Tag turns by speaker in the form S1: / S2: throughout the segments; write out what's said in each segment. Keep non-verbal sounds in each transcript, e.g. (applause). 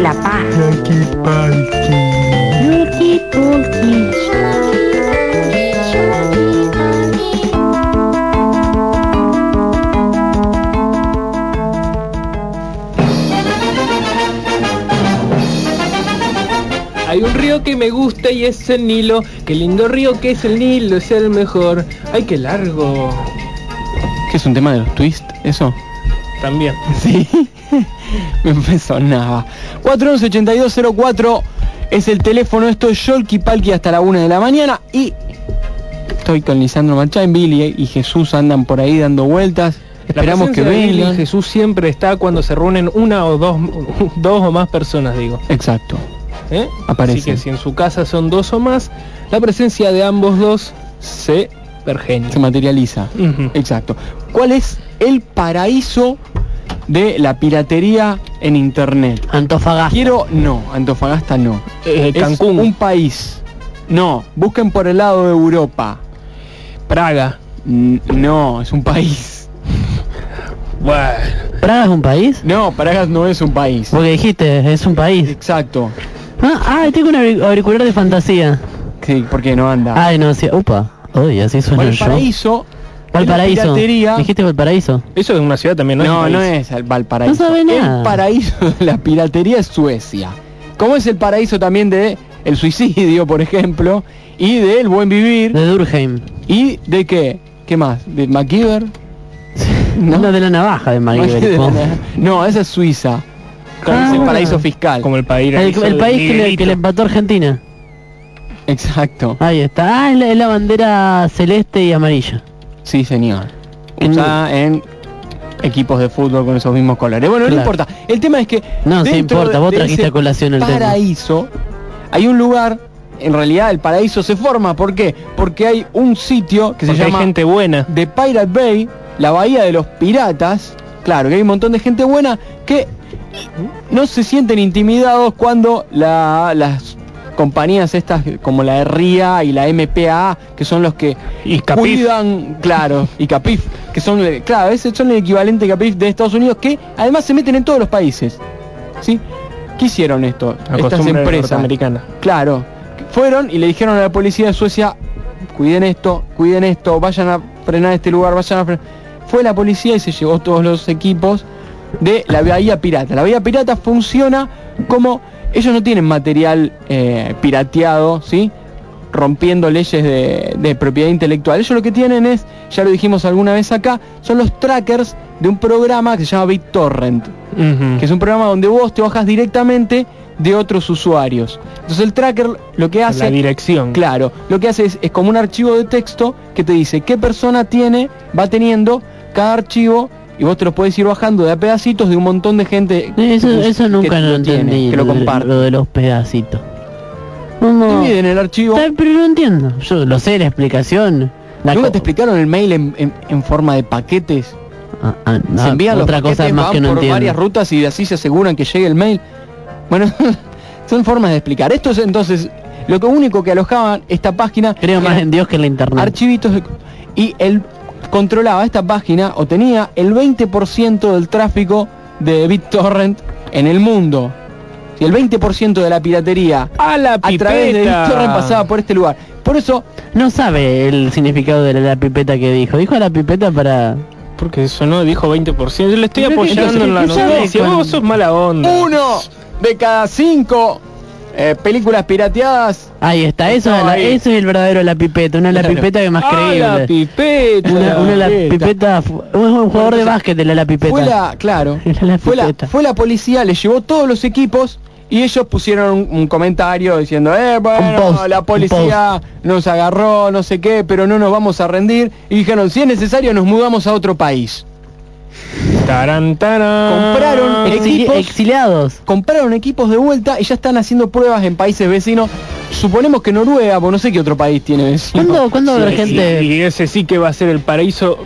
S1: la paz.
S2: Hay un río que me gusta y es el Nilo. Qué lindo río que es el Nilo, es el mejor. Ay, qué largo.
S3: ¿Qué es un tema de los twists? ¿Eso?
S2: También. (laughs)
S3: Sí. (laughs) me sonaba. 411-8204 es el teléfono. Esto es Yolki Palki hasta la 1 de la mañana. Y estoy con Lisandro Marchain, Billy y Jesús andan por ahí dando vueltas.
S2: La
S3: Esperamos que vengan.
S2: Jesús siempre está cuando se reúnen una o dos, (laughs) dos o más personas, digo.
S3: Exacto.
S2: ¿eh?
S3: Aparece.
S2: Así que si en su casa son dos o más, la presencia de ambos dos se pergenia.
S3: Se materializa. Exacto. ¿Cuál es el paraíso de la piratería en internet?
S4: Antofagasta.
S3: Quiero, no, Antofagasta no.
S2: Eh,
S3: Es
S2: Cancún,
S3: un país. No, busquen por el lado de Europa.
S2: Praga.
S3: N- No, es un país. (laughs)
S2: Bueno,
S4: ¿Praga es un país?
S3: No, Pragas no es un país.
S4: Porque dijiste, es un país.
S3: Exacto.
S4: Ah, ah, tengo un auric- auricular de fantasía.
S3: Sí, porque no anda.
S4: Ay, no, sí. Upa. Uy, así suena el show.
S3: Valparaíso. piratería-
S4: Dijiste Valparaíso.
S2: eso es una ciudad también, ¿no?
S3: No,
S2: es
S3: no es el Valparaíso.
S4: No sabe nada.
S3: El paraíso de la piratería es Suecia. Como es el paraíso también de el suicidio, por ejemplo, y del buen vivir.
S4: De Durkheim.
S3: ¿Y de qué? ¿Qué más? ¿De MacGyver? (laughs)
S4: No, de la navaja de MacGyver. (laughs)
S3: No, no, esa es Suiza.
S4: Ah,
S3: es el paraíso fiscal.
S2: Como el país.
S4: El, el país que le, que le empató a Argentina.
S3: Exacto.
S4: Ahí está. Ah, es la, es la bandera celeste y amarilla.
S3: Sí, señor. Usada en equipos de fútbol con esos mismos colores. Bueno, no importa. El tema es que
S4: No,
S3: dentro
S4: importa,
S3: de-
S4: vos
S3: de
S4: trajiste a colación el tema.
S3: paraíso hay un lugar, en realidad el paraíso se forma, ¿por qué? Porque hay un sitio que se
S2: Porque hay
S3: llama
S2: gente buena.
S3: The Pirate Bay, la bahía de los piratas. Claro, que hay un montón de gente buena que no se sienten intimidados cuando la- las compañías estas como la RIA y la MPA, que son los que
S2: Y
S3: cuidan, claro, y Capif, que son, claro, ese son el equivalente Capif de Estados Unidos, que además se meten en todos los países. ¿Sí? ¿Qué hicieron esto?
S2: La
S3: Estas empresas.
S2: norteamericana.
S3: Claro, fueron y le dijeron a la policía de Suecia, cuiden esto, cuiden esto, vayan a frenar este lugar, vayan a frenar. Fue la policía y se llevó todos los equipos de la Bahía Pirata. La Bahía Pirata funciona como ellos no tienen material eh, pirateado, ¿sí? rompiendo leyes de, de propiedad intelectual. Ellos lo que tienen es, ya lo dijimos alguna vez acá, son los trackers de un programa que se llama BitTorrent que es un programa donde vos te bajas directamente de otros usuarios. Entonces el tracker lo que hace,
S2: la dirección.
S3: claro, lo que hace es, es como un archivo de texto que te dice qué persona tiene, va teniendo cada archivo y vos te lo puedes ir bajando de a pedacitos de un montón de gente.
S4: Eso,
S3: que-
S4: eso
S3: que
S4: nunca lo
S3: tiene,
S4: entendí.
S3: que lo comparte.
S4: lo de los pedacitos. No,
S3: Dividen el archivo.
S4: Pero no entiendo. Yo lo sé, la explicación. La
S3: ¿Nunca te explicaron el mail en, en- en forma de paquetes?
S4: Ah, ah, no,
S3: se envían los
S4: otra cosa más
S3: van
S4: que no
S3: por
S4: entiendo.
S3: varias rutas y así se aseguran que llegue el mail. Bueno, (laughs) son formas de explicar. Esto es entonces lo que único que alojaban esta página
S4: Creo más en Dios que en la internet.
S3: archivitos de- y él controlaba esta página o tenía el 20% del tráfico de BitTorrent en el mundo. Y el 20% de la piratería
S2: A la
S3: a través de. BitTorrent pasaba por este lugar. Por eso
S4: No sabe el significado de la, la pipeta que dijo. Dijo la pipeta para...
S2: Porque sonó, dijo 20%. Yo le estoy apoyando en la
S4: ¿qué sabe
S2: noticia. Vos sos mala onda.
S3: uno de cada cinco eh, películas pirateadas
S4: Ahí está, eso, es, la- eso es el verdadero la pipeta. Una (laughs) la
S3: Claro.
S4: pipeta que más
S2: Ah, la
S4: creíble.
S2: pipeta.
S4: Una, una la pipeta, un, un jugador de básquet de la, la pipeta.
S3: Fue la, claro, (laughs)
S4: la
S3: fue, la, fue la policía, le llevó todos los equipos y ellos pusieron un, un comentario diciendo, eh, bueno,
S4: post,
S3: la policía nos agarró, no sé qué, pero no nos vamos a rendir. Y dijeron, si es necesario, nos mudamos a otro país.
S2: Tarán, tarán.
S3: Compraron
S4: Exili-
S3: equipos.
S4: exiliados.
S3: Compraron equipos de vuelta y ya están haciendo pruebas en países vecinos. Suponemos que Noruega, porque no sé qué otro país tiene vecino.
S4: ¿Cuándo, ¿cuándo va a haber
S2: Sí,
S4: gente,
S2: Y ese sí que va a ser el paraíso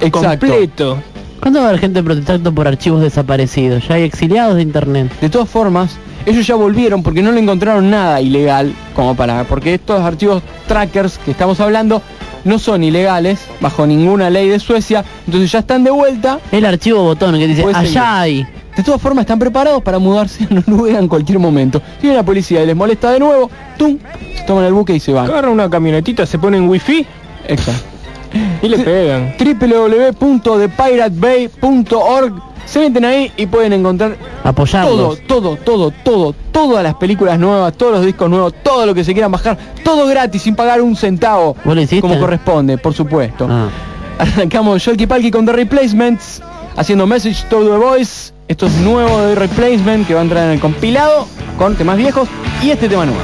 S3: Exacto.
S2: completo.
S4: ¿cuándo va a haber gente protestando por archivos desaparecidos? Ya hay exiliados de internet.
S3: De todas formas, ellos ya volvieron porque no le encontraron nada ilegal como para... Porque estos archivos trackers que estamos hablando
S5: no son ilegales bajo ninguna ley de Suecia, entonces ya están de vuelta.
S4: El archivo botón que dice,
S5: seguir.
S4: allá hay.
S5: De todas formas están preparados para mudarse a (laughs) Noruega en cualquier momento. Si viene la policía y les molesta de nuevo, ¡tum! Se toman el buque y se van.
S2: Agarra una camionetita, se ponen wifi
S5: Exacto.
S2: y le pegan. (laughs)
S5: www.thepiratebay.org Se meten ahí y pueden encontrar todo,
S4: Apoyarlos.
S5: todo, todo, todo, todas las películas nuevas, todos los discos nuevos, todo lo que se quieran bajar, todo gratis, sin pagar un centavo.
S4: ¿Vos lo hiciste?
S5: Como corresponde, por supuesto.
S4: Ah. (laughs)
S5: Arrancamos Sholky Palki con The Replacements, haciendo Message to the Voice. Esto es nuevo de Replacement que va a entrar en el compilado con temas viejos y este tema nuevo.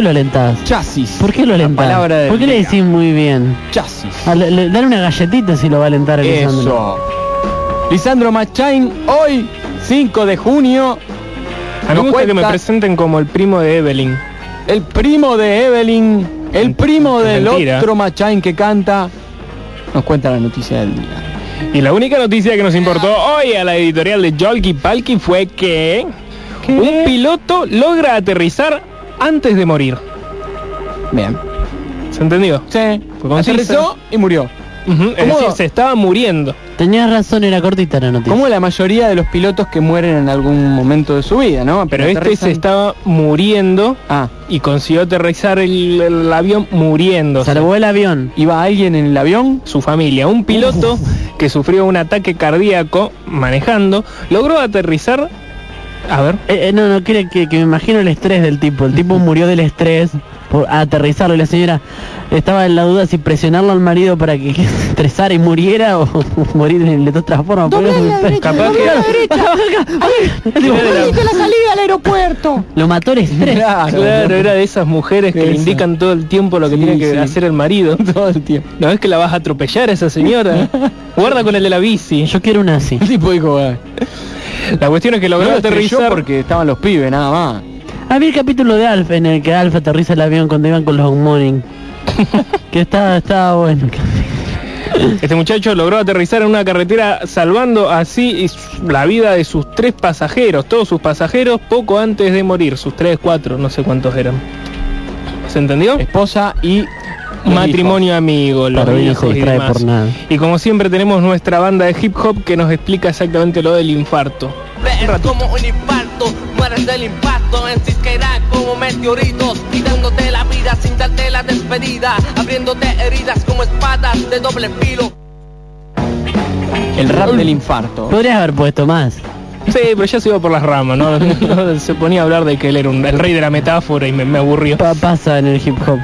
S2: Qué
S4: lo alentás?
S5: Chasis.
S4: ¿Por qué lo
S5: La
S4: alentás?
S5: palabra del
S4: ¿Por qué le decís muy bien?
S5: Chasis.
S4: Ah, le- le- dale una galletita si lo va a alentar a Lisandro.
S5: Eso. Lisandro Machain, hoy, 5 de junio,
S2: A mí me gusta que me presenten como el primo de Evelyn.
S5: el primo de Evelyn, el primo del
S2: Mentira.
S5: otro Machain que canta, nos cuenta la noticia del día.
S2: Y la única noticia que nos importó hoy a la editorial de Jolky Palki fue que un piloto logra aterrizar antes de morir.
S3: Bien.
S2: ¿Se entendió?
S3: Sí.
S2: Fue.
S3: Aterrizó y murió.
S2: Decir, se estaba muriendo.
S4: Tenías razón, era cortita la noticia.
S3: Como la mayoría de los pilotos que mueren en algún momento de su vida, ¿no?
S2: Pero este
S3: Aterrizan-
S2: se estaba muriendo
S3: Ah,
S2: y consiguió aterrizar el, el avión muriendo.
S4: Salvó el avión.
S3: ¿iba alguien en el avión?
S2: Su familia, un piloto que sufrió un ataque cardíaco manejando, logró aterrizar. A ver,
S4: Eh, eh, no, no, quiere que, que me imagino el estrés del tipo. El tipo (laughs) murió del estrés por aterrizarlo y la señora estaba en la duda si presionarlo al marido para que, que (laughs) se estresara y muriera o (laughs) morir de, otra forma. Porque es-
S2: capaz que la-
S3: la salida al aeropuerto!
S4: Lo mató el estrés.
S3: Claro,
S2: Claro, era de esas mujeres que le indican todo el tiempo lo que
S3: Sí,
S2: tiene que
S3: sí.
S2: hacer el marido.
S3: todo el tiempo.
S2: ¿No ves que la vas a atropellar a esa señora? Guarda con el de la bici.
S4: Yo quiero una así.
S3: El tipo dijo, "Ah,
S2: La cuestión es que logró aterrizar
S3: porque estaban los pibes, nada más.
S4: Había el capítulo de Alf en el que Alf aterriza el avión cuando iban con los Morning. (laughs) que estaba, estaba bueno.
S2: Este muchacho logró aterrizar en una carretera salvando así la vida de sus tres pasajeros, todos sus pasajeros, poco antes de morir, sus tres, cuatro, no sé cuántos eran. ¿Se entendió?
S3: Esposa y
S2: Matrimonio amigo, los
S4: no se
S2: hijos y demás.
S4: por nada.
S2: Y como siempre tenemos nuestra banda de hip hop que nos explica exactamente lo del infarto.
S6: Es como un infarto, mueres del impacto en sí como meteoritos y dándote la vida sin darte la despedida, abriéndote heridas como espadas de doble filo.
S3: El rap del infarto.
S4: Podrías haber puesto más.
S2: Sí, pero ya se iba por las ramas, ¿no? (laughs) Se ponía a hablar de que él era un- el rey de la metáfora y me, me aburrió.
S4: Pa- pasa en el hip hop.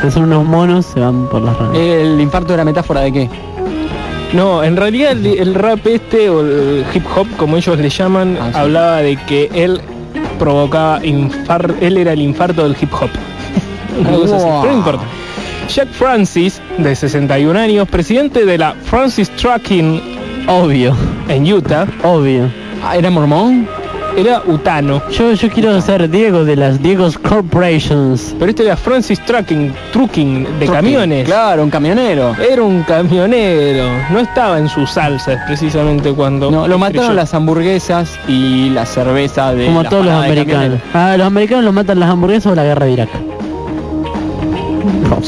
S4: Se son unos monos, se van por las ramas.
S3: ¿El infarto era metáfora de qué?
S2: No, en realidad el, el rap este o el hip hop, como ellos le llaman,
S3: Ah, sí.
S2: hablaba de que él provocaba infar, él era el infarto del hip hop. (laughs) Una cosa así, pero no importa. Jack Francis, de 61 años, presidente de la Francis Trucking
S4: Obvio,
S2: en Utah,
S4: obvio.
S3: ¿Era mormón?
S2: era utano.
S4: Yo, yo quiero ser Diego de las Diego's Corporations.
S2: Pero este era Francis Trucking, trucking de
S3: Trucking.
S2: camiones.
S3: Claro, un camionero.
S2: Era un camionero, no estaba en sus salsas precisamente cuando...
S3: No, lo mataron las hamburguesas y la cerveza de
S4: Como todos los americanos.
S3: camioneros.
S4: Ah, los americanos los matan las hamburguesas o la guerra de Irak.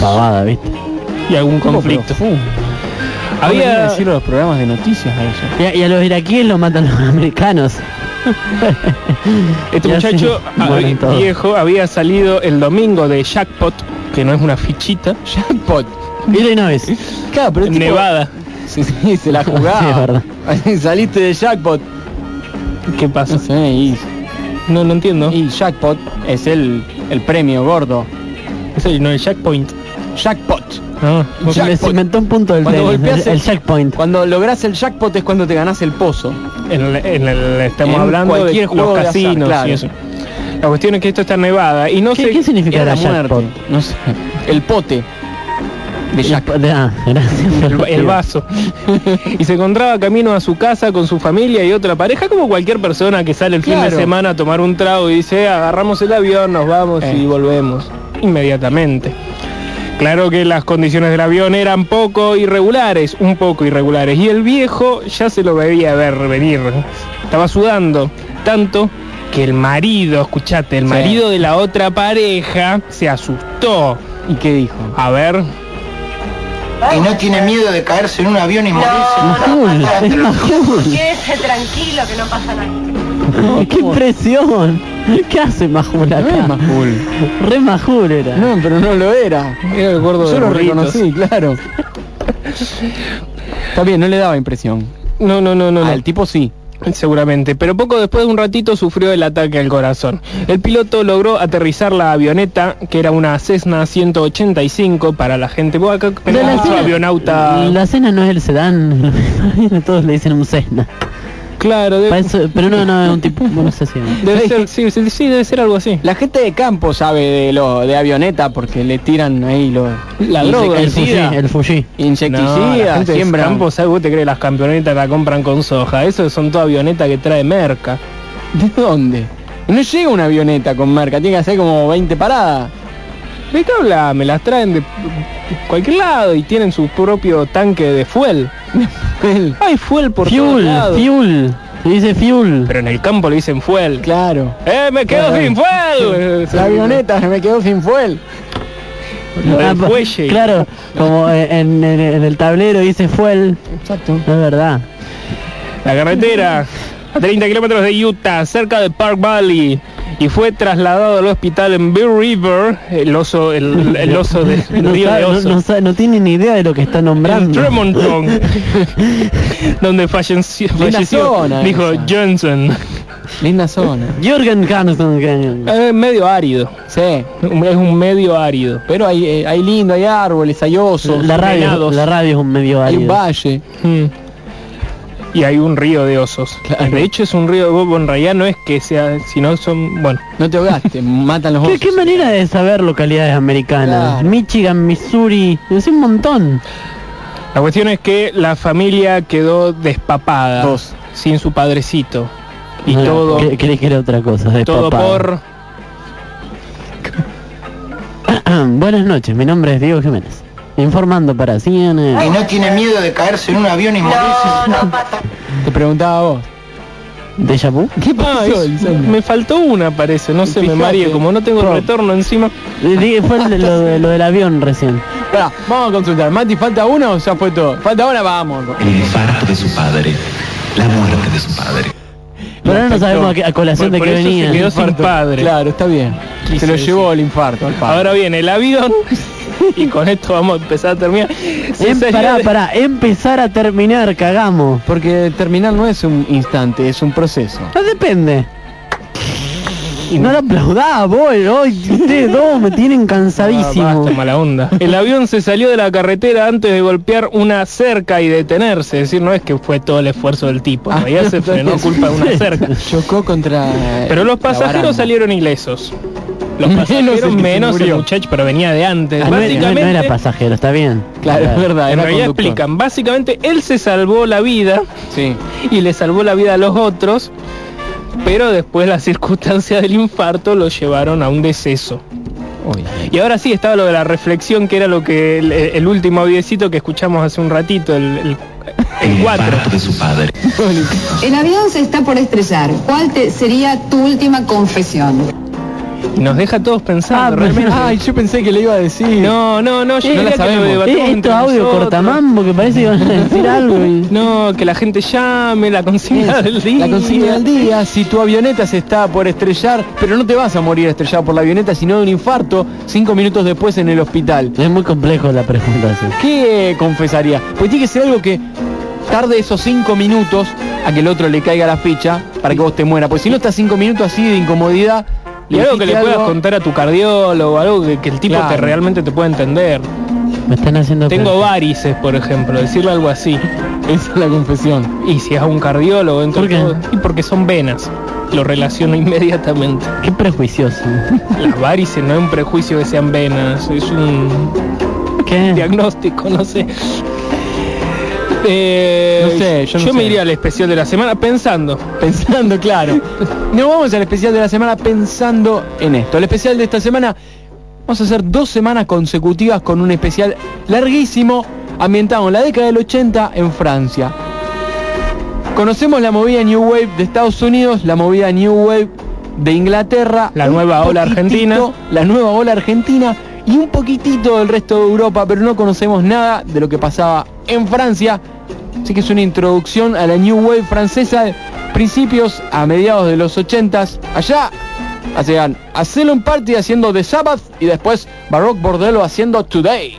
S4: Pavada, ¿viste?
S2: y algún conflicto.
S3: Había decir los programas de noticias a eso.
S4: Y a, y a los iraquíes los matan los (laughs) americanos.
S2: este muchacho había-
S4: todos.
S2: viejo había salido el domingo de Jackpot, que no es una fichita, (laughs)
S3: Jackpot.
S4: Illinois.
S3: Claro, pero
S2: Nevada. (laughs)
S3: Sí, sí, se la jugaba.
S4: Sí, es verdad.
S3: Saliste de Jackpot.
S2: ¿Qué pasa?
S3: No sé, y,
S2: No, no entiendo.
S3: y Jackpot es el, el premio gordo.
S2: Es el, no el Jackpoint.
S3: Jackpot.
S2: No,
S4: les inventó un punto del
S3: Cuando
S4: tenis,
S3: golpeas
S4: el, el checkpoint.
S3: Cuando lográs el jackpot es cuando te ganás el pozo.
S2: En el, en el- estamos
S3: En
S2: hablando de
S3: cualquier juego
S2: los
S3: de azar,
S2: casinos
S3: claro.
S2: y eso. La cuestión es que esto está Nevada y no
S4: ¿Qué,
S2: sé
S4: qué significa la jackpot?
S3: No sé. El pote. De Jack.
S4: El- Ah,
S2: el, el vaso. (laughs) y se encontraba camino a su casa con su familia y otra pareja, como cualquier persona que sale el fin de semana a tomar un trago y dice, agarramos el avión, nos vamos
S3: Eh.
S2: y volvemos inmediatamente. Claro que las condiciones del avión eran poco irregulares, un poco irregulares, y el viejo ya se lo veía ver venir. Estaba sudando tanto que el marido, escuchate, el
S3: Sí.
S2: marido de la otra pareja se asustó.
S3: ¿Y qué dijo?
S2: A ver,
S7: Y no tiene miedo de caerse en un avión y morirse.
S4: Es (laughs) Majul.
S8: Quédese tranquilo que no pasa nada. (laughs)
S4: ¡Qué presión! (laughs) ¿Qué hace Majul
S3: No es
S4: acá?
S3: Majul.
S4: Re Majul era.
S3: No, pero no lo era.
S2: era el gordo
S3: Yo
S2: de
S3: lo
S2: burritos.
S3: reconocí, claro. Está bien, no le daba impresión.
S2: No, no, no, no. no.
S3: Al tipo sí.
S2: Seguramente, pero poco después de un ratito sufrió el ataque al corazón. El piloto logró aterrizar la avioneta, que era una Cessna 185 para la gente. Vos acá
S4: Pero
S2: tenemos
S4: la cena-
S2: avionauta.
S4: La cena no es el sedán. (laughs) Todos le dicen un Cessna.
S2: Claro, debe,
S4: eso- pero no, no, es un tipo, no sé si. (laughs)
S2: debe ser, sí, sí, sí, debe ser algo así.
S3: La gente de campo sabe de lo de avioneta porque le tiran ahí los
S2: La droga,
S4: El Fuji, el Fuji.
S2: No,
S3: insecticida,
S2: de
S3: siembran.
S2: campo, ¿sabes? Vos te crees las camionetas la compran con soja. Eso son toda avioneta que trae merca.
S3: ¿De dónde? No llega una avioneta con marca, tiene que hacer como 20 paradas.
S2: ¿De qué habla? Me las traen de cualquier lado y tienen su propio tanque de fuel. Hay fuel por todos
S4: Fuel,
S2: lados.
S4: fuel. Se dice fuel.
S2: Pero en el campo le dicen fuel.
S3: Claro.
S2: ¡Eh, me quedo
S3: Claro.
S2: sin fuel! (laughs)
S3: La avioneta me quedó sin fuel.
S4: Ah,
S2: fuelle.
S4: Claro, como en, en- en el tablero dice fuel.
S3: Exacto.
S4: Es verdad.
S2: La carretera a 30 kilómetros de Utah, cerca de Park Valley, y fue trasladado al hospital en Bear River, el oso, el, el oso del (laughs)
S4: No,
S2: río
S4: sabe-
S2: de
S4: no,
S2: osos.
S4: no sabe- no tiene ni idea de lo que está
S2: en
S4: nombrando.
S2: Tremonton, (laughs) donde falleció,
S3: Linda
S2: falleció
S3: zona
S2: dijo
S3: esa.
S2: Johnson.
S3: Linda zona.
S4: Jürgen Carlson. que-
S2: Es medio árido,
S3: Sí.
S2: es un medio árido.
S3: Pero hay, eh, hay lindo, hay árboles, hay osos,
S4: La radio, la radio es un medio
S3: hay un
S4: árido.
S3: valle.
S2: Mm. Y hay un río de osos.
S3: Claro.
S2: De hecho es un río de Bobo, en realidad no es que sea, sino son, bueno,
S3: No te ahogaste, matan los
S4: ¿Qué,
S3: osos.
S4: qué manera de saber localidades americanas?
S3: Claro.
S4: Michigan, Missouri, es un montón.
S2: La cuestión es que la familia quedó despapada,
S3: Dos.
S2: sin su padrecito. Y
S4: No,
S2: todo,
S4: cre- creí que era otra cosa. de
S2: todo por... (clears throat)
S4: Buenas noches, mi nombre es Diego Jiménez. Informando para
S7: Y
S4: CNN.
S7: no tiene miedo de caerse en un avión y morirse.
S8: No, no pasa.
S3: Te preguntaba vos.
S4: ¿Deja vu?
S3: ¿Qué
S2: Ah,
S3: pasó,
S2: me faltó una parece, no se me marie, como no tengo el
S3: Pro.
S2: retorno encima.
S4: Fue de- lo, de- lo del avión recién.
S3: Vamos a consultar. Mati, ¿falta uno o ya fue todo? Falta una, vamos.
S9: El infarto de su padre, la muerte de su padre.
S4: Pero ahora no sabemos a, qué- a colación
S2: Por-
S4: de
S2: por
S4: qué
S2: eso se
S4: venía.
S2: quedó sin padre.
S3: Claro, está bien.
S2: Quise
S3: Se lo
S2: decir.
S3: llevó el infarto al padre.
S2: Ahora viene el avión (laughs) y con esto vamos a empezar a terminar. Se
S4: Em, pará, pará, empezar a terminar, cagamos.
S3: Porque terminar no es un instante, es un proceso.
S4: No depende. No lo aplaudá, vos, hoy ustedes dos me tienen
S2: Ah,
S4: cansadísimo.
S2: basta, mala onda. El avión se salió de la carretera antes de golpear una cerca y detenerse. Es decir, no es que fue todo el esfuerzo del tipo. En
S3: Ah,
S2: realidad se frenó culpa de una (laughs) cerca.
S3: Chocó contra.
S2: Pero los pasajeros salieron ilesos. Los
S3: Menos
S2: pasajeros menos el muchacho, pero venía de antes.
S4: Ah, no, era, no-
S2: Básicamente,
S4: no era pasajero, está bien.
S3: Claro, es verdad.
S2: en realidad
S3: conductor.
S2: explican, básicamente él se salvó la vida
S3: Sí.
S2: y le salvó la vida a los otros, pero después las circunstancias del infarto lo llevaron a un deceso. Y ahora sí estaba lo de la reflexión, que era lo que el, el último audiecito que escuchamos hace un ratito, el, el,
S9: El
S2: el 4.
S9: infarto de su padre. (laughs)
S10: El avión se está por estrellar. ¿Cuál te- sería tu última confesión?
S2: Y nos deja todos pensando,
S4: Ah,
S2: realmente.
S3: Ay, yo pensé que le iba a decir.
S2: No, no, no, yo
S3: No la sabemos.
S4: Eh, esto audio
S2: nosotros.
S4: cortamambo que parece que van a decir algo y...
S2: No, que la gente llame, la consigna del día.
S3: La consigna del día, si tu avioneta se está por estrellar, pero no te vas a morir estrellado por la avioneta, sino de un infarto, cinco minutos después en el hospital.
S4: Es muy complejo la pregunta, sí.
S3: ¿Qué confesaría? Pues tiene que ser algo que tarde esos cinco minutos a que el otro le caiga la ficha para que vos te mueras. Porque si no estás cinco minutos así de incomodidad,
S2: Y algo que le puedas
S3: algo-
S2: contar a tu cardiólogo, algo que, que el tipo
S3: Claro.
S2: te realmente te pueda entender.
S4: Me están haciendo...
S2: Tengo
S4: pensar.
S2: varices, por ejemplo, decirle algo así.
S3: Esa es la confesión.
S2: Y si es un cardiólogo, todo- y porque son venas. Lo relaciono inmediatamente.
S4: Qué prejuicioso.
S2: Las varices no es un prejuicio que sean venas, es un
S4: ¿Qué?
S2: diagnóstico, no sé. Eh,
S3: No sé, yo no
S2: me
S3: sé.
S2: iría al especial de la semana pensando. (laughs)
S3: Pensando, claro. Nos vamos al especial de la semana pensando en esto. El especial de esta semana, vamos a hacer dos semanas consecutivas con un especial larguísimo ambientado en la década del 80 en Francia. Conocemos la movida New Wave de Estados Unidos, la movida New Wave de Inglaterra,
S2: La nueva ola argentina.
S3: la nueva ola argentina y un poquitito del resto de Europa, pero no conocemos nada de lo que pasaba en Francia. Así que es una introducción a la New Wave francesa de principios a mediados de los 80s. Allá hacían Asylum Party haciendo The Sabbath y después Baroque Bordello haciendo Today.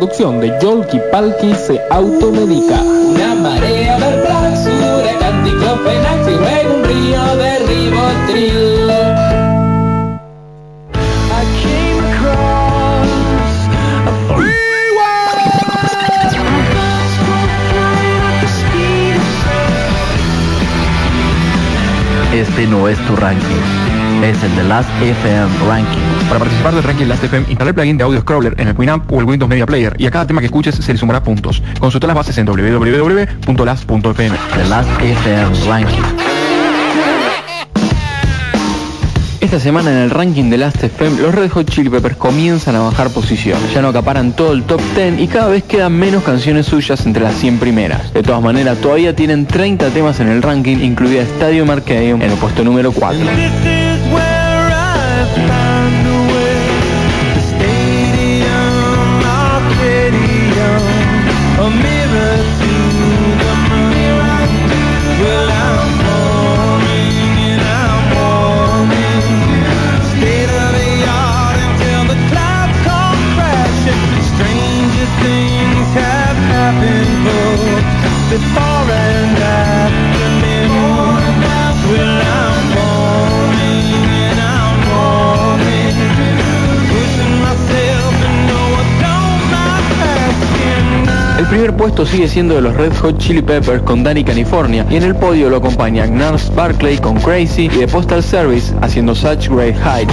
S2: Producción de Yolki Palki se automedica.
S5: Una marea verbal, huracán, diclofenac y luego un río de ribotril.
S11: Este no es tu ranking, es el de Last FM Ranking.
S3: Para participar del ranking Last FM, instala el plugin de Audio Scroller en el Winamp o el Windows Media Player y a cada tema que escuches se le sumará puntos. Consulta las bases en www.last.fm.
S11: The Last FM Ranking.
S12: Esta semana en el ranking de Last FM, los Red Hot Chili Peppers comienzan a bajar posiciones. Ya no acaparan todo el top 10 y cada vez quedan menos canciones suyas entre las 100 primeras. De todas maneras, todavía tienen 30 temas en el ranking, incluida Stadium Arcadium en el puesto número 4.
S5: Puesto sigue siendo de los Red Hot Chili Peppers con Danny California y en el podio lo acompañan Nars Barkley con Crazy y The Postal Service haciendo Such Great Heights.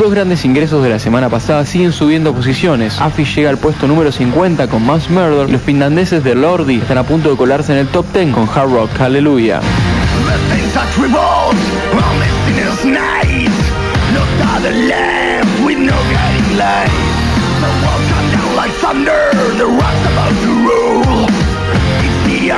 S5: Dos grandes ingresos de la semana pasada siguen subiendo posiciones. Afi llega al puesto número 50 con Mass Murder. Los finlandeses de Lordi están a punto de colarse en el top 10 con Hard Rock Hallelujah. Y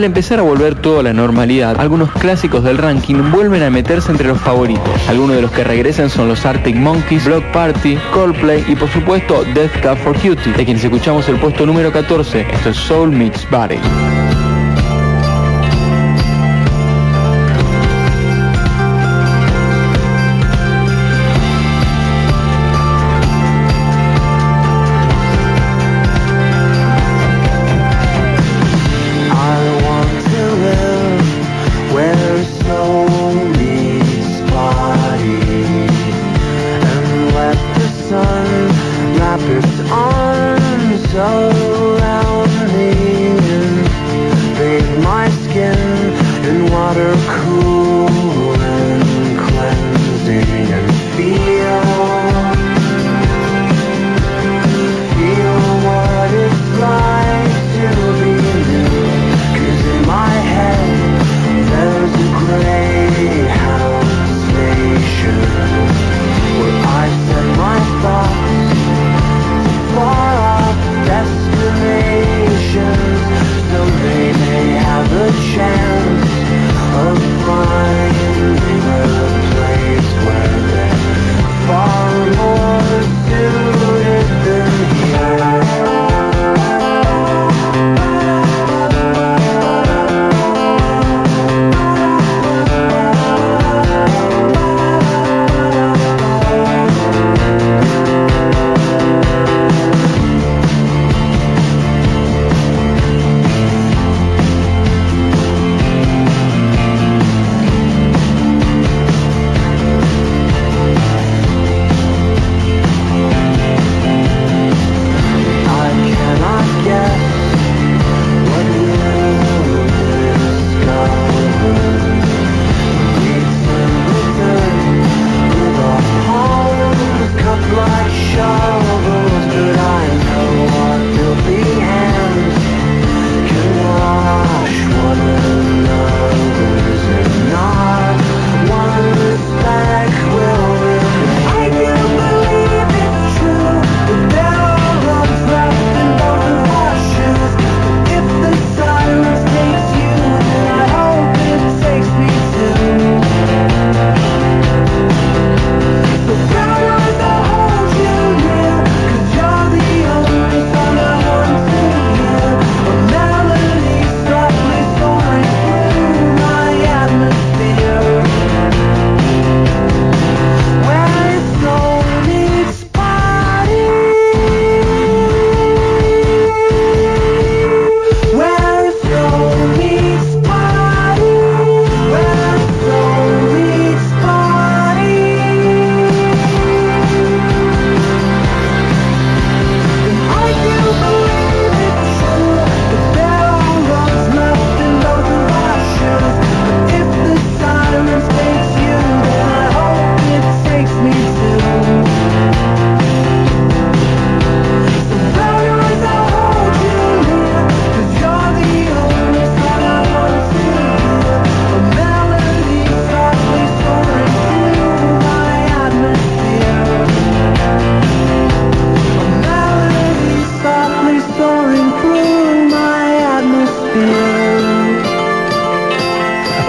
S5: al empezar a volver todo a la normalidad, algunos clásicos del ranking vuelven a meterse entre los favoritos. Algunos de los que regresan son los Arctic Monkeys, Block Party, Coldplay y por supuesto Death Cab for Cutie, de quienes escuchamos el puesto número 14. Esto es Soul Meets Body.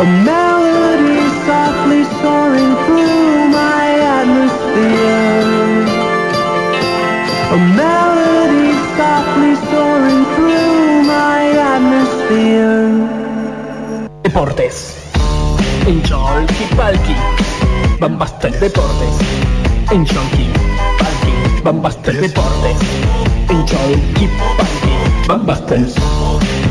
S5: Melody softly soaring through my atmosphere. A melody softly soaring through my atmosphere.
S13: Deportes. En Cholky Palki. Bambastel Deportes. En Cholky Palki. Bambastel Deportes. En Cholky Palki. Bambastel.
S4: La,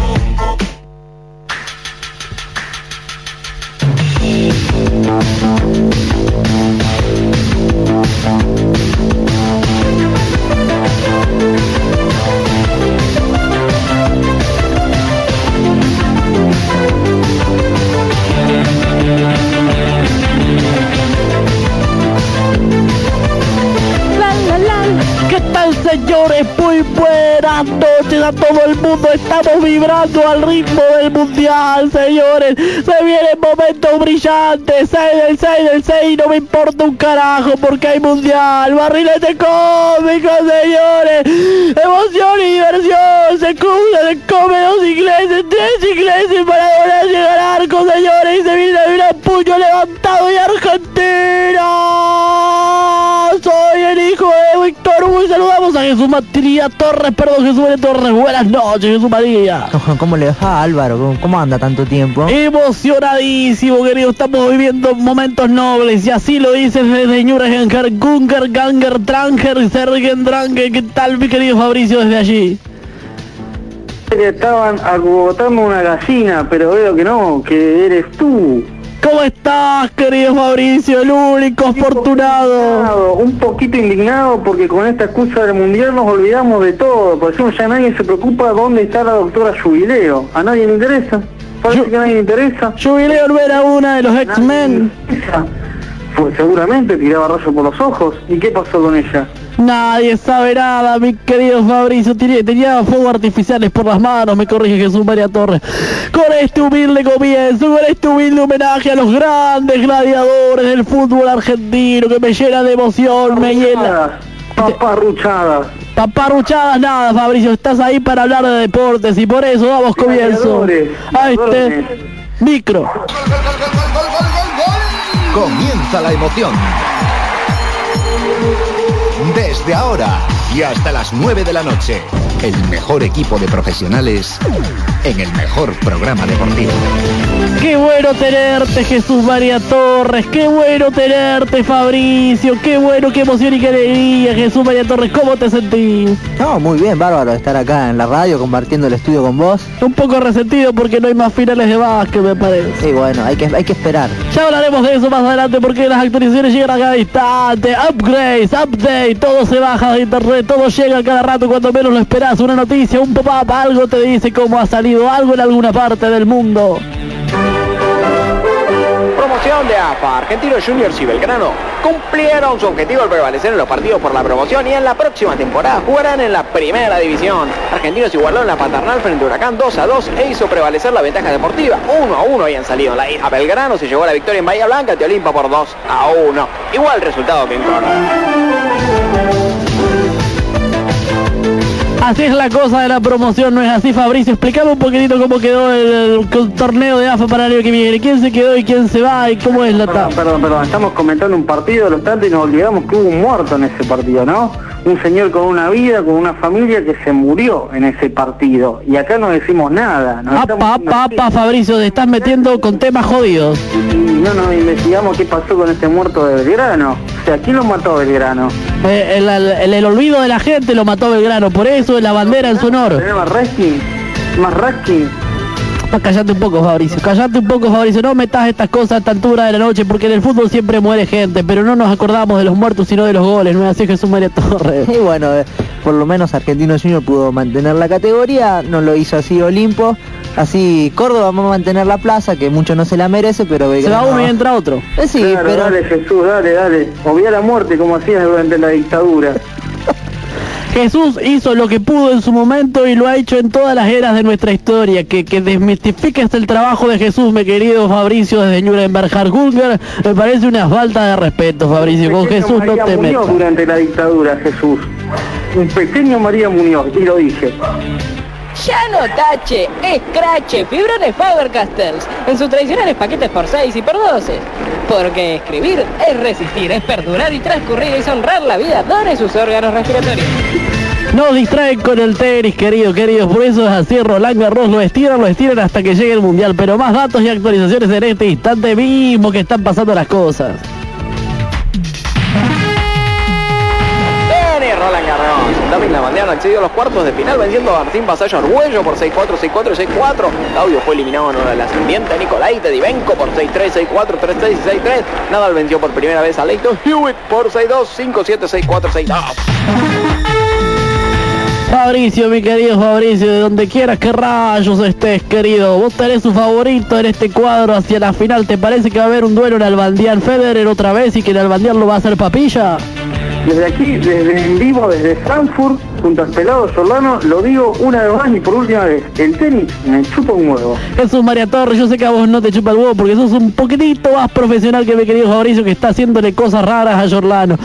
S4: Estamos vibrando al ritmo del mundial, señores. Se vienen momentos brillantes. 6 del 6 del 6. No me importa un carajo porque hay mundial. Barrilete cómico, señores. Emoción y diversión. Se cruza, se come dos ingleses, tres ingleses para lograr llegar al arco, señores. Y se viene a un puño levantado y Argentina. Jesús Matías Torres, perdón, Jesús María Torres. Buenas noches, Jesús María.
S14: ¿Cómo le va Álvaro? ¿Cómo- ¿Cómo anda tanto tiempo?
S4: Emocionadísimo, querido. Estamos viviendo momentos nobles y así lo dice el señor Gengar Gunger Ganger Tranger Sergen Dranger. ¿Qué tal, mi querido Fabricio, desde allí?
S15: estaban acogotando una gallina, pero veo que no, que eres tú.
S4: ¿Cómo estás, querido Fabricio? El único afortunado.
S15: Un poquito indignado porque con esta excusa del mundial nos olvidamos de todo. Por ejemplo, ya nadie se preocupa dónde está la doctora Jubileo. A nadie le interesa. Parece que a nadie le interesa.
S4: Jubileo no era una de los X-Men.
S15: Pues seguramente tiraba rayo por los ojos. ¿Y qué pasó con ella?
S4: Nadie sabe nada, mi querido Fabricio. Tenía, tenía fuegos artificiales por las manos, me corrige Jesús María Torres. Con este humilde comienzo, con este humilde homenaje a los grandes gladiadores del fútbol argentino que me llena de emoción, me llena.
S15: Paparruchadas.
S4: Paparruchadas nada, Fabricio. Estás ahí para hablar de deportes y por eso damos comienzo a este micro.
S16: Comienza la emoción. Desde ahora y hasta las 9 de la noche, el mejor equipo de profesionales en el mejor programa deportivo.
S4: Qué bueno tenerte, Jesús María Torres. Qué bueno tenerte, Fabricio. Qué bueno, qué emoción y qué alegría, Jesús María Torres. ¿Cómo te sentís?
S14: No, muy bien, bárbaro, estar acá en la radio compartiendo el estudio con vos.
S4: Un poco resentido porque no hay más finales de básquet, me parece.
S14: Sí, bueno, hay que, hay que esperar.
S4: Ya hablaremos de eso más adelante porque las actualizaciones llegan a cada instante. Upgrades, update, todo se baja de internet, todo llega cada rato cuando menos lo esperás. Una noticia, un pop-up, algo te dice cómo ha salido algo en alguna parte del mundo.
S17: Promoción de AFA, Argentinos Juniors y Belgrano cumplieron su objetivo al prevalecer en los partidos por la promoción y en la próxima temporada jugarán en la primera división. Argentinos igualó en la paternal frente a Huracán 2 a 2 e hizo prevalecer la ventaja deportiva. 1 a 1 habían salido en la ida. Belgrano se llevó la victoria en Bahía Blanca ante por 2 a 1. Igual resultado que en
S4: Así es la cosa de la promoción, ¿no es así, Fabricio? Explicame un poquitito cómo quedó el, el torneo de AFA para el año que viene. ¿Quién se quedó y quién se va y cómo es la
S15: Perdón,
S4: tabla?
S15: perdón, perdón. Estamos comentando un partido de los tantos y nos olvidamos que hubo un muerto en ese partido, ¿no? Un señor con una vida, con una familia que se murió en ese partido. Y acá no decimos nada. estamos
S4: Apa, apa, apa, Fabricio, te estás metiendo con temas jodidos.
S15: y no nos investigamos qué pasó con este muerto de Belgrano. O sea, ¿quién lo mató a Belgrano?
S4: Eh, el, el- el olvido de la gente lo mató Belgrano, por eso es la bandera en su honor.
S15: ¿Tenés más wrestling? ¿Más wrestling?
S4: Callate un poco, Fabricio. Callate un poco, Fabricio. No metas estas cosas a esta altura de la noche, porque en el fútbol siempre muere gente, pero no nos acordamos de los muertos, sino de los goles. No es así, Jesús María Torres.
S14: Y bueno, eh, por lo menos Argentino Junior pudo mantener la categoría, no lo hizo así Olimpo. Así Córdoba va a mantener la plaza, que mucho no se la merece, pero
S4: Se va uno y entra otro.
S14: Eh, sí,
S15: Claro,
S14: pero...
S15: dale Jesús, dale, dale. Obvia la muerte como hacías durante la dictadura.
S4: Jesús hizo lo que pudo en su momento y lo ha hecho en todas las eras de nuestra historia. Que, que desmistifique hasta el trabajo de Jesús, mi querido Fabricio desde Nuremberg Hargunger. Me parece una falta de respeto, Fabricio. Con Jesús no
S15: María
S4: te
S15: Muñoz
S4: metas.
S15: durante la dictadura, Jesús. Un pequeño María Muñoz, y lo dije.
S18: Ya no tache, escrache, fibrones Faber-Castells en sus tradicionales paquetes por 6 y por 12. Porque escribir es resistir, es perdurar y transcurrir, es honrar la vida, done sus órganos respiratorios.
S4: No distraen con el tenis, querido, queridos. Por eso es así, Roland Garros lo estiran, lo estiran hasta que llegue el Mundial. Pero más datos y actualizaciones en este instante mismo que están pasando las cosas.
S17: Garros. David Lavandiano accedió a los cuartos de final venciendo a Martín Vasallo Arguello por 6-4, 6-4 y 6-4. Claudio fue eliminado en una del ascendiente. Nicolai de Divenco por 6-3, 6-4, 3-6 y 6-3. Nadal venció por primera vez a Leighton Hewitt por 6-2, 5-7, 6-4, 6-2.
S4: Fabricio, mi querido Fabricio, de donde quieras que rayos estés, querido. Vos tenés su favorito en este cuadro hacia la final. ¿Te parece que va a haber un duelo en Albandián Federer otra vez y que el Albandián lo va a hacer papilla?
S15: Desde aquí, desde en vivo, desde Frankfurt, junto al pelado Solano, lo digo una vez más y por última vez, el tenis me chupa un huevo.
S4: Jesús María Torres, yo sé que a vos no te chupa el huevo porque sos un poquitito más profesional que mi querido Fabricio que está haciéndole cosas raras a Jorlano.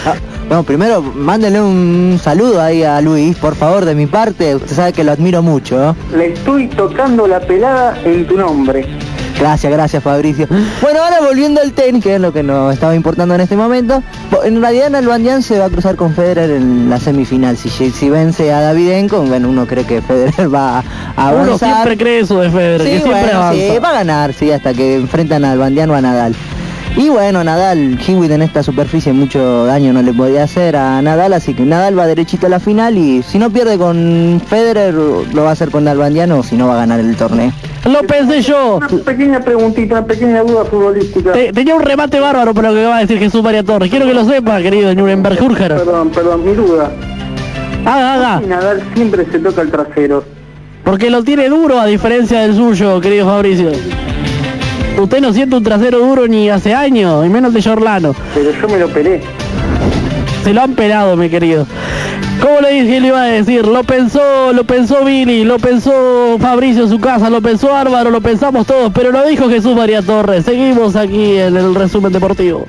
S14: Bueno, primero, mándenle un saludo ahí a Luis, por favor, de mi parte. Usted sabe que lo admiro mucho. ¿no?
S15: Le estoy tocando la pelada en tu nombre.
S14: Gracias, gracias Fabricio. Bueno, ahora volviendo al tenis, que es lo que nos estaba importando en este momento. En realidad Nalbandian se va a cruzar con Federer en la semifinal. Si, si vence a Davidenko, bueno, uno cree que Federer va a avanzar.
S4: Uno siempre cree eso de Federer,
S14: Sí,
S4: que siempre
S14: bueno,
S4: avanza.
S14: sí, va a ganar, sí, hasta que enfrentan al Bandiano a Nadal. Y bueno, Nadal, Hewitt en esta superficie mucho daño no le podía hacer a Nadal, así que Nadal va derechito a la final y si no pierde con Federer, lo va a hacer con Nalbandiano o si no va a ganar el torneo.
S4: Lo pensé yo.
S15: Una pequeña preguntita, una pequeña duda futbolística.
S4: Te- tenía un remate bárbaro para lo que va a decir Jesús María Torres. Quiero que lo sepa, querido Nuremberg Hurger.
S15: Perdón, perdón, mi duda.
S4: Haga, haga.
S15: Y Nadal siempre se toca el trasero.
S4: Porque lo tiene duro a diferencia del suyo, querido Fabricio. Usted no siente un trasero duro ni hace años, y menos de Jorlano.
S15: Pero yo me lo pelé.
S4: Se lo han pelado, mi querido. ¿Cómo le dije le iba a decir? Lo pensó, lo pensó Billy, lo pensó Fabricio en su casa, lo pensó Álvaro, lo pensamos todos, pero lo dijo Jesús María Torres. Seguimos aquí en el resumen deportivo.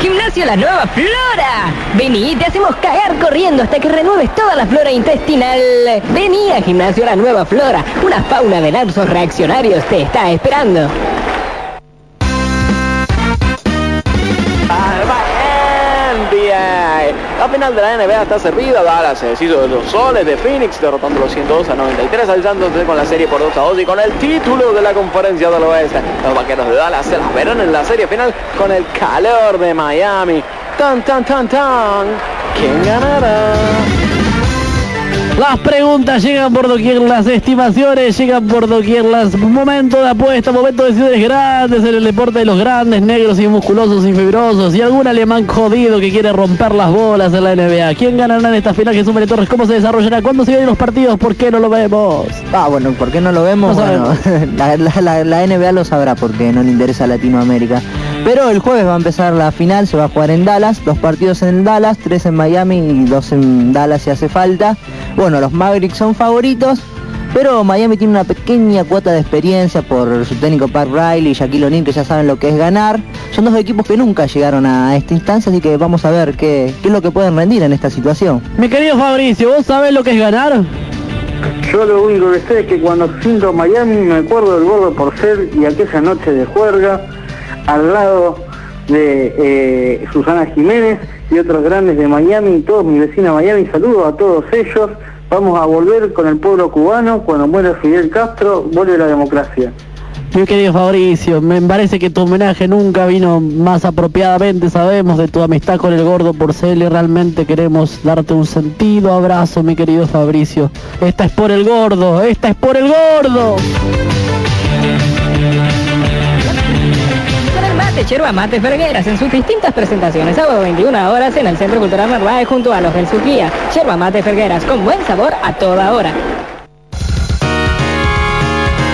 S18: Gimnasio La Nueva Flora. Vení, te hacemos cagar corriendo hasta que renueves toda la flora intestinal. Vení a Gimnasio La Nueva Flora. Una fauna de lapsos reaccionarios te está esperando.
S17: La final de la NBA está servida. Dallas se deshizo de los soles de Phoenix, derrotando los 102 a 93, alzándose con la serie por 2 a 2 y con el título de la conferencia del oeste. Los vaqueros de Dallas se las verán en la serie final con el calor de Miami. Tan, tan, tan, tan. ¿Quién ganará?
S4: Las preguntas llegan por doquier, las estimaciones llegan por doquier, las momento de apuesta, momento de decisiones grandes en el deporte de los grandes, negros y musculosos y fibrosos y algún alemán jodido que quiere romper las bolas en la NBA. ¿Quién ganará en esta final? Jesús María Torres, ¿cómo se desarrollará? ¿Cuándo se vienen los partidos? ¿Por qué no lo vemos?
S14: Ah, bueno, ¿por qué no lo vemos?
S4: No
S14: bueno, (laughs) la, la- la- la NBA lo sabrá porque no le interesa a Latinoamérica. Pero el jueves va a empezar la final, se va a jugar en Dallas, dos partidos en Dallas, tres en Miami y dos en Dallas si hace falta. Bueno, los Mavericks son favoritos, pero Miami tiene una pequeña cuota de experiencia por su técnico Pat Riley y Shaquille O'Neal que ya saben lo que es ganar. Son dos equipos que nunca llegaron a esta instancia, así que vamos a ver qué, qué es lo que pueden rendir en esta situación.
S4: Mi querido Fabricio, ¿vos sabés lo que es ganar?
S15: Yo lo único que sé es que cuando siento Miami me acuerdo del gordo Porcel y aquella noche de juerga al lado de eh, Susana Jiménez y otros grandes de Miami todos mis vecinos de Miami. Saludos a todos ellos. Vamos a volver con el pueblo cubano. Cuando muera Fidel Castro, vuelve la democracia.
S4: Mi querido Fabricio, me parece que tu homenaje nunca vino más apropiadamente, sabemos de tu amistad con el gordo Porcel y realmente queremos darte un sentido abrazo, mi querido Fabricio. Esta es por el gordo, esta es por el gordo.
S18: Mate, yerba mate, Fergueras en sus distintas presentaciones. Sábado 21 horas en el Centro Cultural Narváez junto a los del Surquía. Yerba mate, Fergueras con buen sabor a toda hora.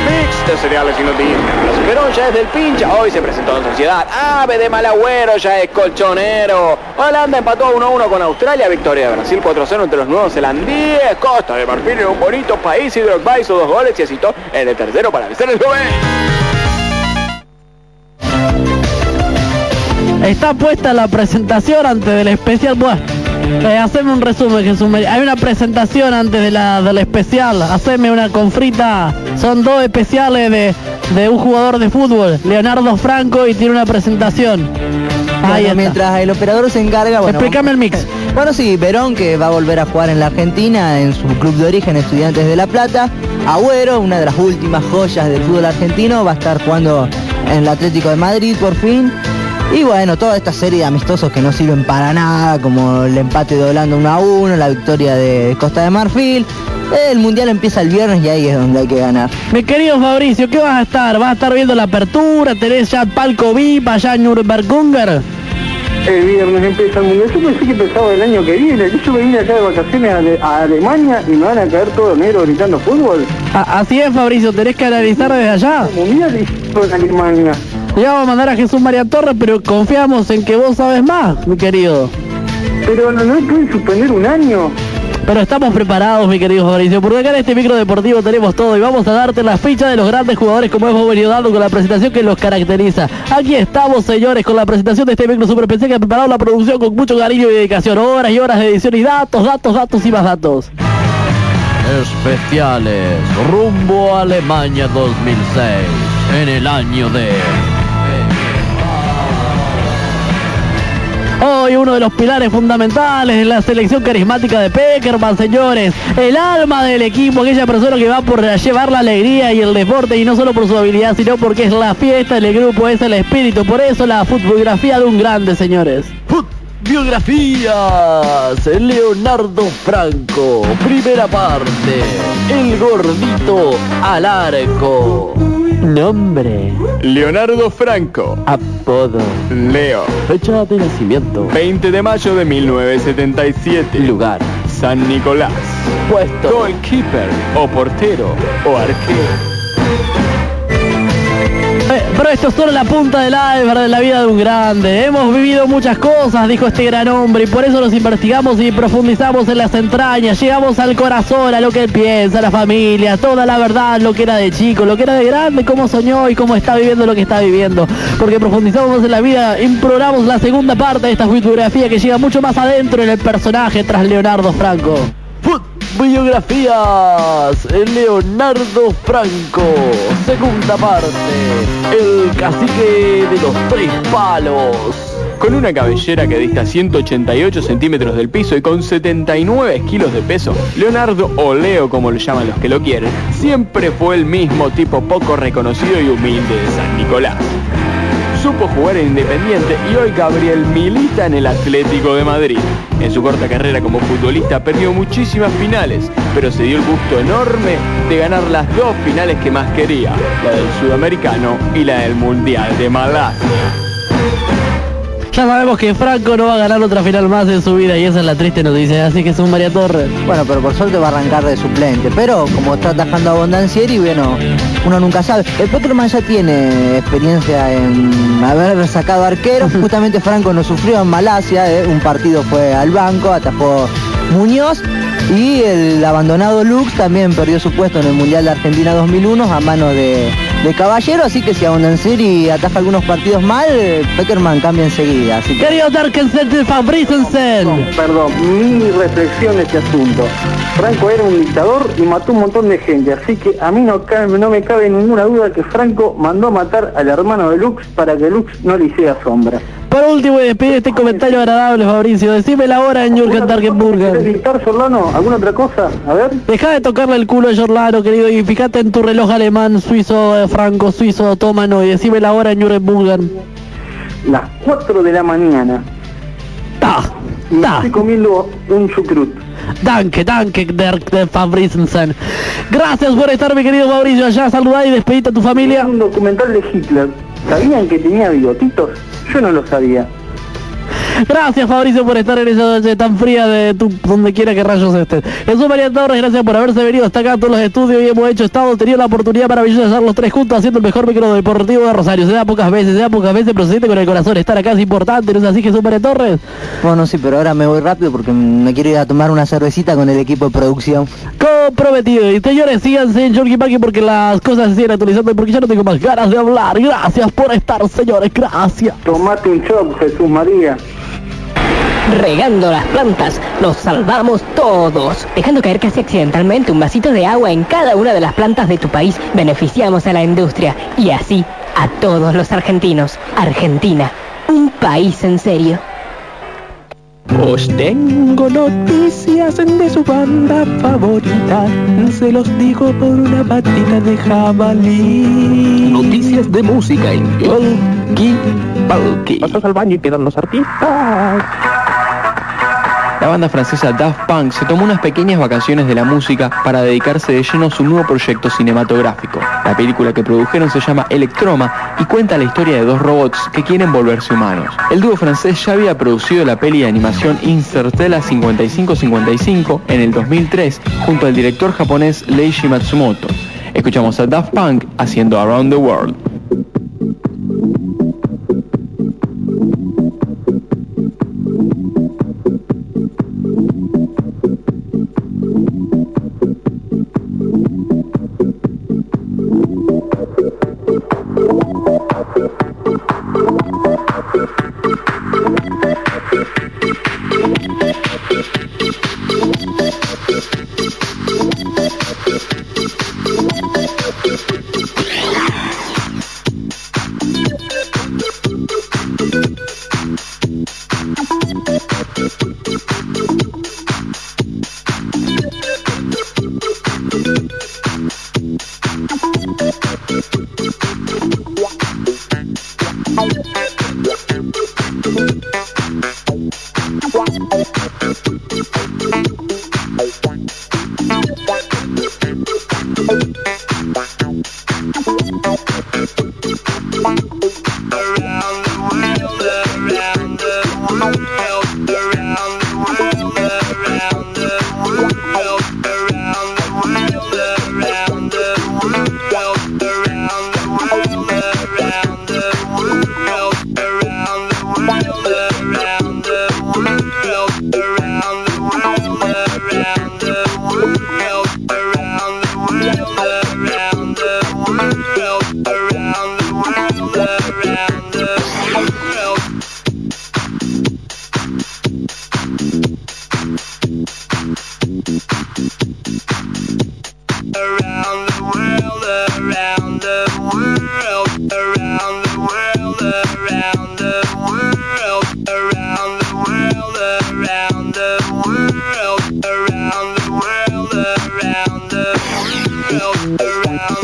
S17: Mix de cereales y noticias. Perón ya es del pincha, hoy se presentó en sociedad. Ave de Malagüero ya es colchonero. Holanda empató a 1-1 con Australia, victoria de Brasil 4-0 entre los nuevos zelandíes. Costa de Marfil en un bonito país y Drogba hizo dos goles y asistó en el tercero para vencer el Joven.
S4: Está puesta la presentación antes del especial. Bueno, Eh, haceme un resumen, Jesús María. Hay una presentación antes de la, del especial. Haceme una confrita. Son dos especiales de, de un jugador de fútbol, Leonardo Franco, y tiene una presentación.
S14: Bueno, mientras el operador se encarga, bueno,
S4: Explícame el mix.
S14: Bueno, sí, Verón que va a volver a jugar en la Argentina en su club de origen Estudiantes de La Plata. Agüero, una de las últimas joyas del fútbol argentino, va a estar jugando en el Atlético de Madrid por fin. Y bueno, toda esta serie de amistosos que no sirven para nada, como el empate de Holanda 1 a 1, la victoria de Costa de Marfil. El Mundial empieza el viernes y ahí es donde hay que ganar.
S4: Mi querido Fabricio, ¿qué vas a estar? ¿Vas a estar viendo la apertura? ¿Tenés ya palco VIP allá en Nürburgrunger?
S15: El viernes empieza el mundial. Yo pensé que empezaba el año que viene. Yo me vine acá de vacaciones a, Ale- a Alemania y me van a caer todo negro gritando fútbol.
S4: A- así es, Fabricio, tenés que analizar desde allá.
S15: Mundial y todo en Alemania.
S4: Ya vamos a mandar a Jesús María Torres, pero confiamos en que vos sabes más, mi querido.
S15: Pero no, no pueden suspender un año.
S4: Pero estamos preparados, mi querido Fabricio, porque acá en este micro deportivo tenemos todo y vamos a darte la ficha de los grandes jugadores como hemos venido dando con la presentación que los caracteriza. Aquí estamos, señores, con la presentación de este micro super especial que ha preparado la producción con mucho cariño y dedicación. Horas y horas de edición y datos, datos, datos y más datos.
S11: Especiales rumbo a Alemania 2006 en el año de
S4: Hoy uno de los pilares fundamentales de la selección carismática de Peckerman, señores. El alma del equipo, aquella persona que va por llevar la alegría y el deporte y no solo por su habilidad, sino porque es la fiesta del grupo, es el espíritu. Por eso la fotografía de un grande, señores.
S11: Biografías Leonardo Franco Primera parte El gordito al arco
S4: Nombre
S19: Leonardo Franco.
S4: Apodo.
S19: Leo.
S11: Fecha de nacimiento
S19: 20 de mayo de 1977.
S11: Lugar
S19: San Nicolás.
S11: Puesto
S19: Goalkeeper o portero o arquero.
S4: Eh, Pero esto es solo la punta del iceberg de la vida de un grande. Hemos vivido muchas cosas, dijo este gran hombre, y por eso nos investigamos y profundizamos en las entrañas. Llegamos al corazón, a lo que él piensa, a la familia, toda la verdad, lo que era de chico, lo que era de grande, cómo soñó y cómo está viviendo lo que está viviendo. Porque profundizamos en la vida, imploramos la segunda parte de esta fotografía que llega mucho más adentro en el personaje tras Leonardo Franco.
S11: Biografías Leonardo Franco Segunda parte El cacique de los tres palos
S19: Con una cabellera que dista 188 centímetros del piso y con 79 kilos de peso, Leonardo o Leo como lo llaman los que lo quieren, siempre fue el mismo tipo poco reconocido y humilde de San Nicolás. Supo jugar en Independiente y hoy Gabriel milita en el Atlético de Madrid. En su corta carrera como futbolista perdió muchísimas finales, pero se dio el gusto enorme de ganar las dos finales que más quería, la del Sudamericano y la del Mundial de Malasia.
S4: Ya sabemos que Franco no va a ganar otra final más en su vida y esa es la triste noticia, así que es un María Torres.
S14: Bueno, pero por suerte va a arrancar de suplente. Pero como está atajando a Bondancieri, bueno, uno nunca sabe. El Peckerman ya tiene experiencia en haber sacado arqueros. (laughs) Justamente Franco no sufrió en Malasia. eh, Un partido fue al banco, atajó Muñoz. Y el abandonado Lux también perdió su puesto en el Mundial de Argentina 2001 a mano de, de Caballero. Así que si a Bondancieri ataja algunos partidos mal, Peckerman cambia enseguida. Así que...
S4: Querido Darkensen de Fabricensen.
S15: Perdón, mi reflexión de este asunto. Franco era un dictador y mató un montón de gente, así que a mí no, cabe- no me cabe ninguna duda que Franco mandó a matar al hermano de Lux para que Lux no le hiciera sombra.
S4: Por último, y despedir este comentario agradable, Fabricio. Decime la hora en Jürgen
S15: ¿Querés
S4: Darkenburger.
S15: dictar, Solano? ¿Alguna otra cosa? A ver.
S4: Deja de tocarle el culo a Jorlano, querido, y fíjate en tu reloj alemán, suizo, eh, franco, suizo, otomano, y decime la hora en Nuremberg.
S15: Las 4 de la mañana. Y estoy comiendo un chucrut.
S4: Danke, danke, der, der Fabricensen. Gracias por estar, mi querido Mauricio, allá. Saludá y despedite a tu familia.
S15: Un documental de Hitler. ¿Sabían que tenía bigotitos? Yo no lo sabía.
S4: Gracias, Fabricio, por estar en esa noche tan fría de tu, donde quiera que rayos estés. Jesús María Torres, gracias por haberse venido hasta acá a todos los estudios y hemos hecho estado, tenido la oportunidad maravillosa de estar los tres juntos haciendo el mejor micro deportivo de Rosario. Se da pocas veces, se da pocas veces, pero se siente con el corazón. Estar acá es importante, ¿no es así, Jesús María Torres?
S14: Bueno, sí, pero ahora me voy rápido porque me quiero ir a tomar una cervecita con el equipo de producción.
S4: Comprometido. Y señores, síganse en Jorge Paki porque las cosas se siguen actualizando y porque ya no tengo más ganas de hablar. Gracias por estar, señores, gracias.
S15: Tomate un chop, Jesús María.
S18: Regando las plantas, nos salvamos todos. Dejando caer casi accidentalmente un vasito de agua en cada una de las plantas de tu país, beneficiamos a la industria y así a todos los argentinos. Argentina, un país en serio.
S13: Os tengo noticias de su banda favorita, se los digo por una patita de jabalí. Noticias de música en Yolki Palki. Pasas al baño y quedan los artistas.
S3: La banda francesa Daft Punk se tomó unas pequeñas vacaciones de la música para dedicarse de lleno a su nuevo proyecto cinematográfico. La película que produjeron se llama Electroma y cuenta la historia de dos robots que quieren volverse humanos. El dúo francés ya había producido la peli de animación Interstellar 5555 en el 2003 junto al director japonés Leishi Matsumoto. Escuchamos a Daft Punk haciendo Around the World.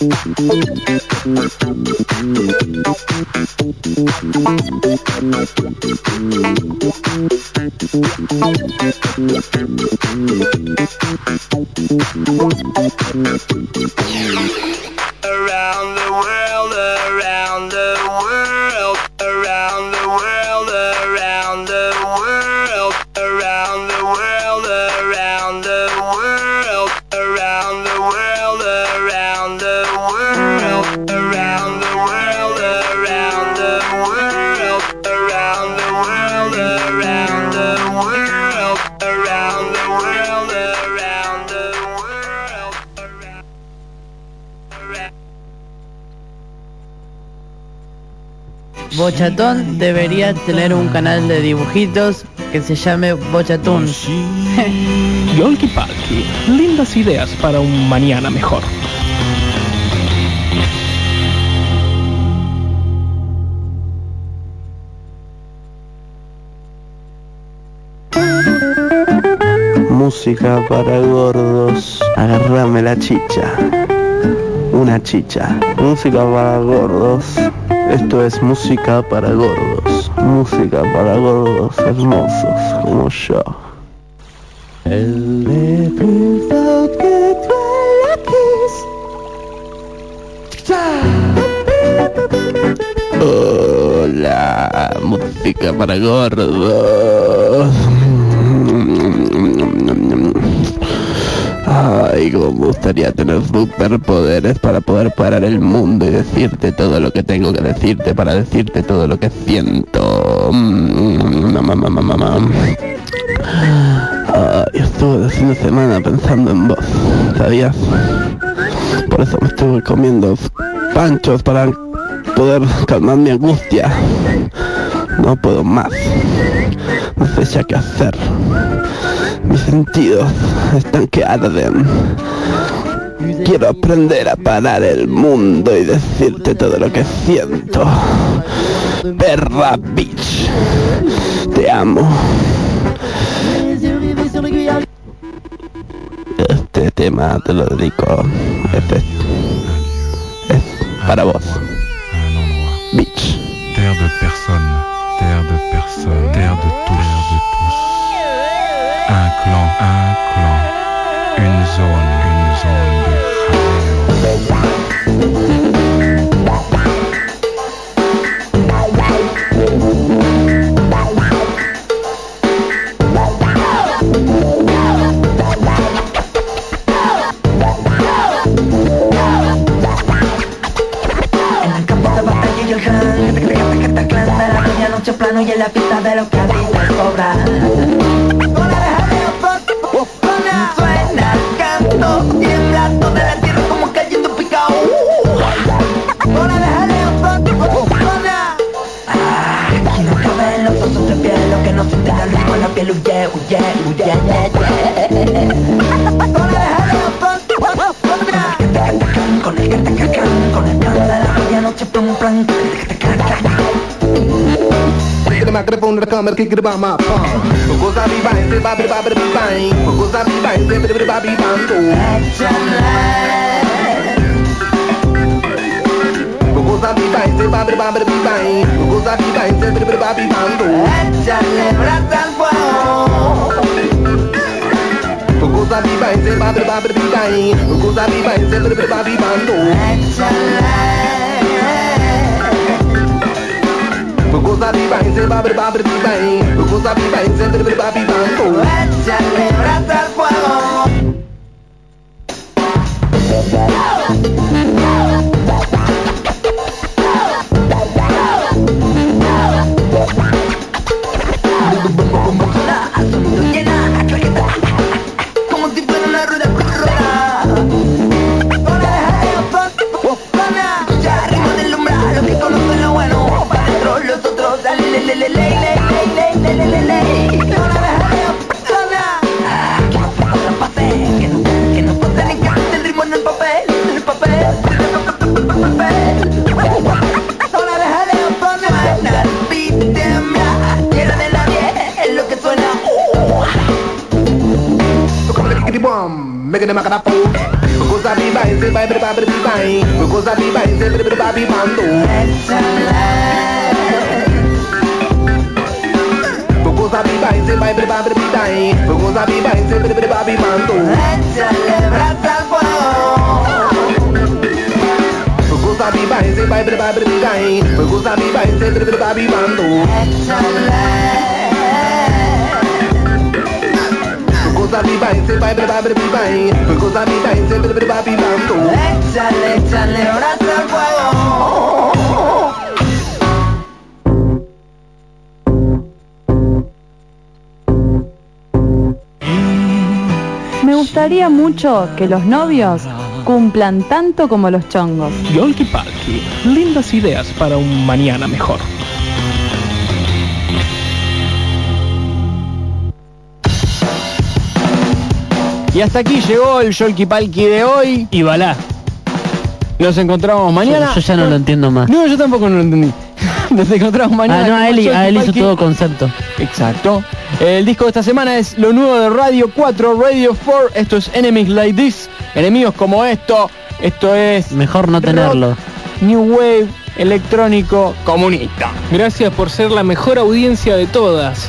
S3: Yeah.
S4: Bochatón debería tener un canal de dibujitos que se llame Bochatún. (laughs)
S13: Yolki Palki, lindas ideas para un mañana mejor.
S20: Música para gordos. Agarrame la chicha. Una chicha. Música para gordos. Esto es música para gordos. Música para gordos hermosos como yo. Hola, música para gordos. Ay, como me gustaría tener superpoderes para poder parar el mundo y decirte todo lo que tengo que decirte, para decirte todo lo que siento. Mamá, mamá, mamá. Ay, estuve el fin de semana pensando en vos, ¿sabías? Por eso me estuve comiendo panchos para poder calmar mi angustia. No puedo más. No sé ya qué hacer. Mis sentidos están que arden. Quiero aprender a parar el mundo y decirte todo lo que siento. Perra bitch. Te amo. Este tema te lo dedico. Este es para vos. Bitch.
S21: Terre de terre terre tous. Un clan, un clan, une zone, une zone de
S22: En el campo de batalla y te te la medianoche plano y en la pista de los que habitan cobra Suena uja uja uja Con el jaleo, con, con el catacacán, con el cándalo, ya noche plum plan,
S23: मैं ग्रिपोन रखा मेरे की गिरबा मा पा गोजा भी बाई से बाबे बाबे भी बाई गोजा भी बाई से बिरे बिरे बाबी बांदो गोजा भी बाई से बाबे बाबे भी बाई Goza biba and say
S22: babri babri
S23: bidain Goza biba and say babri babri bando Goza biba and say babri babri bidain Goza biba and say babri babri bando
S22: Échale brata al fuego
S23: drum. Make it make it pop. Because I be by, say by, by, by, by, by. Because I be by, say by, by, by, by, by. Because I be by, say by,
S22: by, by, by, by.
S23: Because I be by, say by, by, by, by, by. Because I be by, say by, by, by, by, by. Because I be by, say by, by,
S22: by, by, by. al fuego.
S24: Me gustaría mucho que los novios cumplan tanto como los chongos.
S2: Yolki Palki, lindas ideas para un mañana mejor.
S3: Y hasta aquí llegó el Yolki Palki de hoy.
S2: Y balá.
S3: Nos encontramos mañana.
S4: Yo, yo ya no lo entiendo más.
S3: No, yo tampoco no lo entendí. (laughs) Nos encontramos mañana.
S4: Ah, no, a él,
S3: Yolki
S4: a él hizo todo concepto.
S3: Exacto. El disco de esta semana es lo nuevo de Radio 4, Radio 4. Esto es Enemies Like This. Enemigos como esto. Esto es
S4: Mejor no tenerlo.
S3: New Wave electrónico comunista.
S5: Gracias por ser la mejor audiencia de todas.